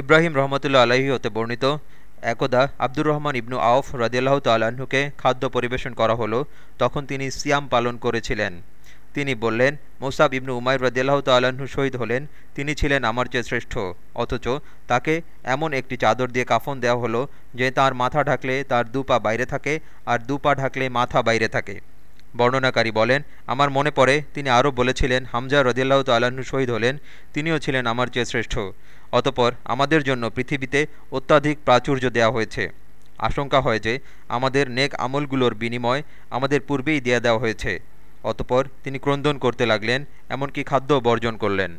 ইব্রাহিম রহমতুল্লা আলাহি হতে বর্ণিত, একদা আব্দুর রহমান ইবনু আউফ রদিয়াল্লাহ তাল্লাহ্নকে খাদ্য পরিবেশন করা হলো, তখন তিনি সিয়াম পালন করেছিলেন। তিনি বললেন, মোসাব ইবনু উমাইর রদিয়াল্লাহ তাল্লাহ্ন শহীদ হলেন, তিনি ছিলেন আমার চেয়ে শ্রেষ্ঠ। অথচ তাকে এমন একটি চাদর দিয়ে কাফন দেওয়া হলো যে তার মাথা ঢাকলে তার দু পা বাইরে থাকে আর দু পা ঢাকলে মাথা বাইরে থাকে। বর্ণনাকারী বলেন, আমার মনে পড়ে, তিনি আরও বলেছিলেন, হামজা রদিয়াল্লাহ তাল্লাহ্ন শহীদ হলেন, তিনিও ছিলেন আমার চেয়ে শ্রেষ্ঠ। অতপর আমাদের জন্য পৃথিবীতে অত্যাধিক প্রাচুর্য দেয়া হয়েছে। আশঙ্কা হয় যে, আমাদের নেক আমলগুলোর বিনিময় আমাদের পূর্বেই দেয়া দেওয়া হয়েছে। অতপর তিনি ক্রন্দন করতে লাগলেন, এমনকি খাদ্য বর্জন করলেন।